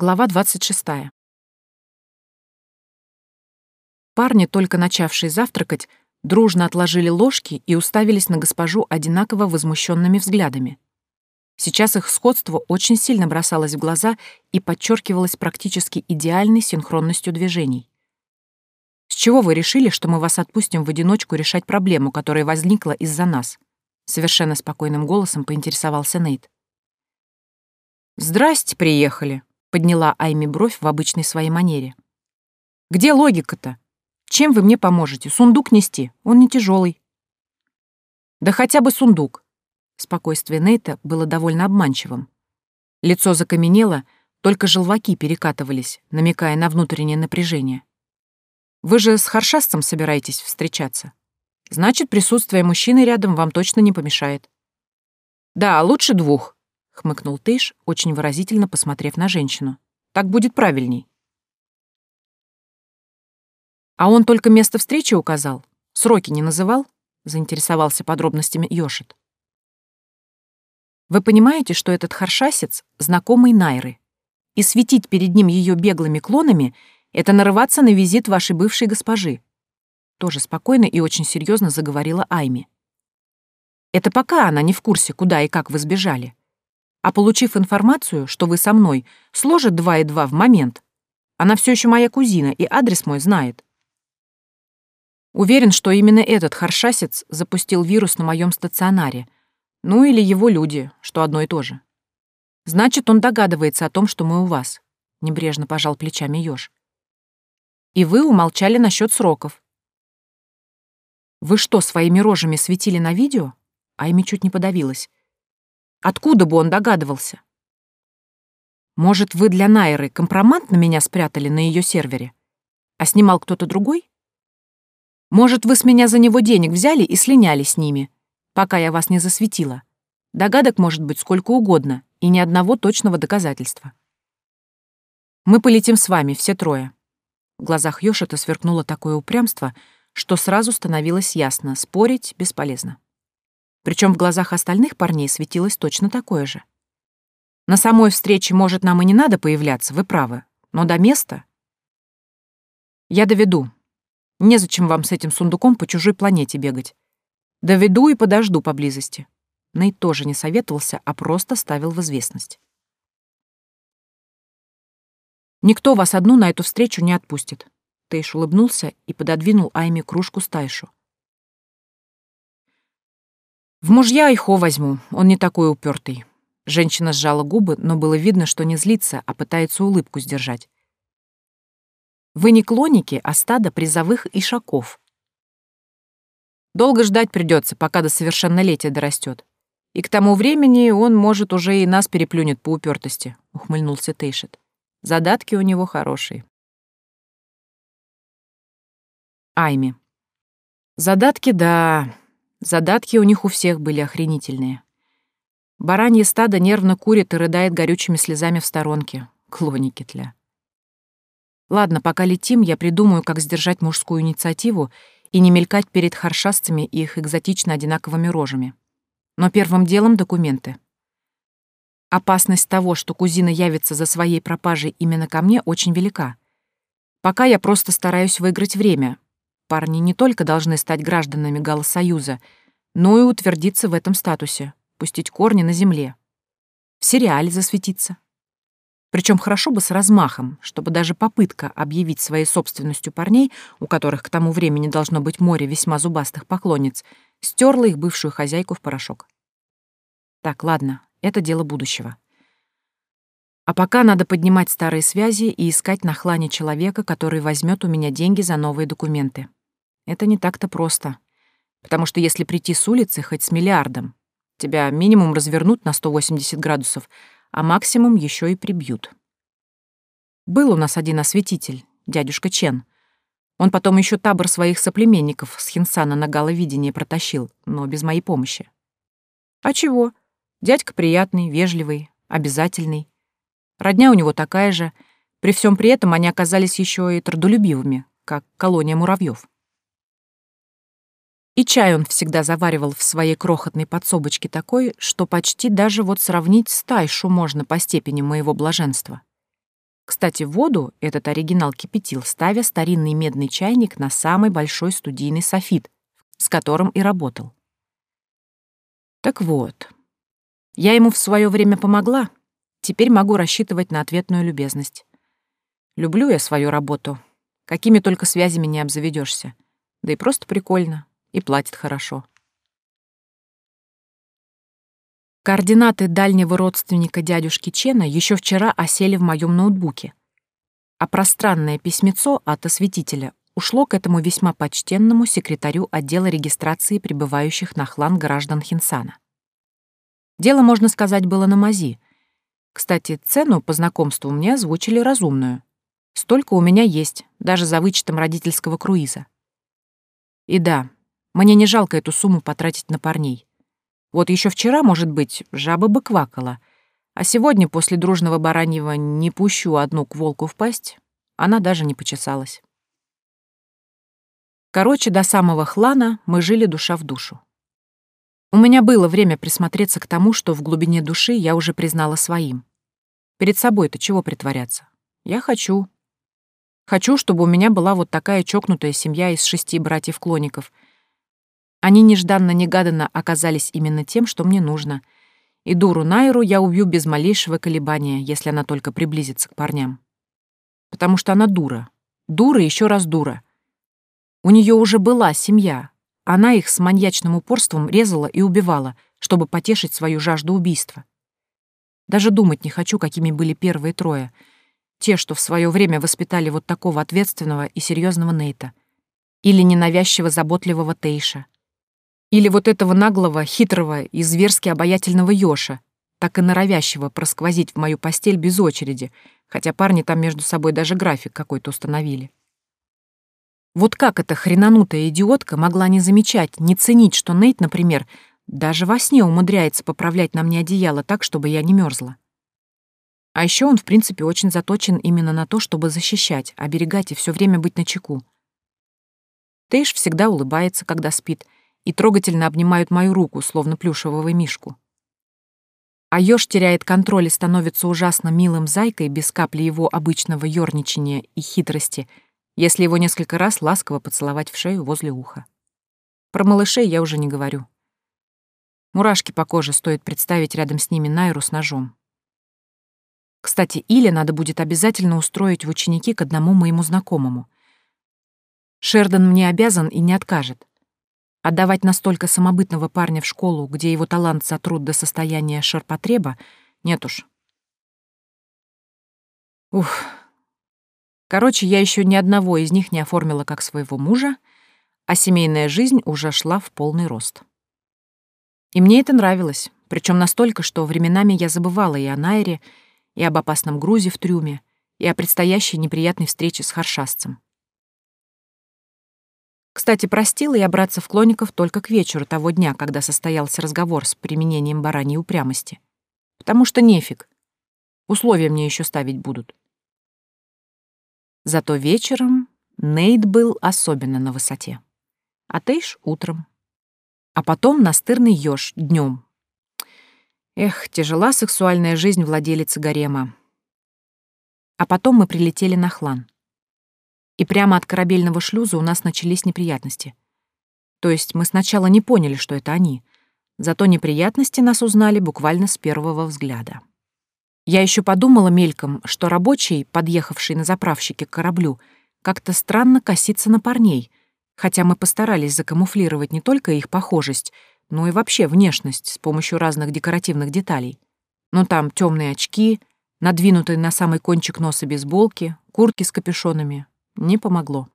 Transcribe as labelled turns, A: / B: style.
A: Глава 26. Парни, только начавшие завтракать, дружно отложили ложки и уставились на госпожу одинаково возмущенными взглядами. Сейчас их сходство очень сильно бросалось в глаза и подчеркивалось практически идеальной синхронностью движений. «С чего вы решили, что мы вас отпустим в одиночку решать проблему, которая возникла из-за нас?» Совершенно спокойным голосом поинтересовался Нейт. «Здрасте, приехали», — подняла Айми бровь в обычной своей манере. «Где логика-то? Чем вы мне поможете? Сундук нести? Он не тяжелый. «Да хотя бы сундук». Спокойствие Нейта было довольно обманчивым. Лицо закаменело, только желваки перекатывались, намекая на внутреннее напряжение. «Вы же с Харшастом собираетесь встречаться? Значит, присутствие мужчины рядом вам точно не помешает». «Да, лучше двух», — хмыкнул Тейш, очень выразительно посмотрев на женщину. «Так будет правильней». «А он только место встречи указал? Сроки не называл?» — заинтересовался подробностями Йошит. «Вы понимаете, что этот харшасец — знакомый Найры, и светить перед ним ее беглыми клонами — это нарываться на визит вашей бывшей госпожи?» Тоже спокойно и очень серьезно заговорила Айми. «Это пока она не в курсе, куда и как вы сбежали а получив информацию, что вы со мной, сложит два и два в момент. Она все еще моя кузина и адрес мой знает. Уверен, что именно этот харшасец запустил вирус на моем стационаре. Ну или его люди, что одно и то же. Значит, он догадывается о том, что мы у вас. Небрежно пожал плечами Ёж. И вы умолчали насчет сроков. Вы что, своими рожами светили на видео? Айми чуть не подавилась. Откуда бы он догадывался? Может, вы для Найры компромат на меня спрятали на ее сервере? А снимал кто-то другой? Может, вы с меня за него денег взяли и слиняли с ними, пока я вас не засветила? Догадок может быть сколько угодно, и ни одного точного доказательства. Мы полетим с вами, все трое. В глазах Ёшита сверкнуло такое упрямство, что сразу становилось ясно, спорить бесполезно. Причем в глазах остальных парней светилось точно такое же. На самой встрече, может, нам и не надо появляться, вы правы, но до места... Я доведу. Незачем вам с этим сундуком по чужой планете бегать. Доведу и подожду поблизости. Нейт тоже не советовался, а просто ставил в известность. Никто вас одну на эту встречу не отпустит. Тейш улыбнулся и пододвинул Айме кружку с Тайшу. В мужья Айхо возьму, он не такой упертый. Женщина сжала губы, но было видно, что не злится, а пытается улыбку сдержать. Вы не клоники, а стадо призовых ишаков. Долго ждать придется, пока до совершеннолетия дорастет. И к тому времени он, может, уже и нас переплюнет по упертости, ухмыльнулся Тейшет. Задатки у него хорошие. Айми. Задатки, да, Задатки у них у всех были охренительные. Баранье стадо нервно курит и рыдает горючими слезами в сторонке. Клоники тля. Ладно, пока летим, я придумаю, как сдержать мужскую инициативу и не мелькать перед харшастами и их экзотично одинаковыми рожами. Но первым делом документы. Опасность того, что кузина явится за своей пропажей именно ко мне, очень велика. Пока я просто стараюсь выиграть время, Парни не только должны стать гражданами Галсоюза, но и утвердиться в этом статусе, пустить корни на земле. В сериале засветиться. Причем хорошо бы с размахом, чтобы даже попытка объявить своей собственностью парней, у которых к тому времени должно быть море весьма зубастых поклонниц, стерла их бывшую хозяйку в порошок. Так, ладно, это дело будущего. А пока надо поднимать старые связи и искать на хлане человека, который возьмет у меня деньги за новые документы. Это не так-то просто. Потому что если прийти с улицы хоть с миллиардом, тебя минимум развернут на 180 градусов, а максимум еще и прибьют. Был у нас один осветитель, дядюшка Чен. Он потом еще табор своих соплеменников с Хинсана на галовидение протащил, но без моей помощи. А чего? Дядька приятный, вежливый, обязательный. Родня у него такая же. При всем при этом они оказались еще и трудолюбивыми, как колония муравьев. И чай он всегда заваривал в своей крохотной подсобочке такой, что почти даже вот сравнить с тайшу можно по степени моего блаженства. Кстати, воду этот оригинал кипятил, ставя старинный медный чайник на самый большой студийный софит, с которым и работал. Так вот, я ему в свое время помогла, теперь могу рассчитывать на ответную любезность. Люблю я свою работу, какими только связями не обзаведешься, да и просто прикольно, и платит хорошо. Координаты дальнего родственника дядюшки Чена еще вчера осели в моем ноутбуке, а пространное письмецо от осветителя ушло к этому весьма почтенному секретарю отдела регистрации прибывающих на хлан граждан Хинсана. Дело, можно сказать, было на мази. Кстати, цену по знакомству мне озвучили разумную. Столько у меня есть, даже за вычетом родительского круиза. И да, мне не жалко эту сумму потратить на парней. Вот еще вчера, может быть, жаба бы квакала, а сегодня после дружного бараньего «не пущу одну к волку в пасть» она даже не почесалась. Короче, до самого хлана мы жили душа в душу. У меня было время присмотреться к тому, что в глубине души я уже признала своим. Перед собой-то чего притворяться? Я хочу. Хочу, чтобы у меня была вот такая чокнутая семья из шести братьев-клоников — они нежданно-негаданно оказались именно тем, что мне нужно. И дуру Найру я убью без малейшего колебания, если она только приблизится к парням. Потому что она дура. Дура еще раз дура. У нее уже была семья. Она их с маньячным упорством резала и убивала, чтобы потешить свою жажду убийства. Даже думать не хочу, какими были первые трое. Те, что в свое время воспитали вот такого ответственного и серьезного Нейта. Или ненавязчиво заботливого Тейша. Или вот этого наглого, хитрого и зверски обаятельного Ёша, так и норовящего просквозить в мою постель без очереди, хотя парни там между собой даже график какой-то установили. Вот как эта хренанутая идиотка могла не замечать, не ценить, что Нейт, например, даже во сне умудряется поправлять на мне одеяло так, чтобы я не мерзла. А еще он, в принципе, очень заточен именно на то, чтобы защищать, оберегать и все время быть начеку. Тейш всегда улыбается, когда спит — и трогательно обнимают мою руку, словно плюшевого мишку. А ёж теряет контроль и становится ужасно милым зайкой без капли его обычного ёрничания и хитрости, если его несколько раз ласково поцеловать в шею возле уха. Про малышей я уже не говорю. Мурашки по коже стоит представить рядом с ними Найру с ножом. Кстати, Иле надо будет обязательно устроить в ученики к одному моему знакомому. Шердон мне обязан и не откажет. Отдавать настолько самобытного парня в школу, где его талант сотрут до состояния шарпотреба, нет уж. Ух. Короче, я еще ни одного из них не оформила как своего мужа, а семейная жизнь уже шла в полный рост. И мне это нравилось, причем настолько, что временами я забывала и о Найре, и об опасном грузе в трюме, и о предстоящей неприятной встрече с Харшасцем. Кстати, простила я братцев Клоников только к вечеру того дня, когда состоялся разговор с применением бараньей упрямости. Потому что нефиг. Условия мне еще ставить будут. Зато вечером Нейт был особенно на высоте. А Тейш — утром. А потом настырный ёж днем. Эх, тяжела сексуальная жизнь владелицы гарема. А потом мы прилетели на Хлан и прямо от корабельного шлюза у нас начались неприятности. То есть мы сначала не поняли, что это они, зато неприятности нас узнали буквально с первого взгляда. Я еще подумала мельком, что рабочий, подъехавший на заправщике к кораблю, как-то странно косится на парней, хотя мы постарались закамуфлировать не только их похожесть, но и вообще внешность с помощью разных декоративных деталей. Но там темные очки, надвинутые на самый кончик носа бейсболки, куртки с капюшонами, не помогло.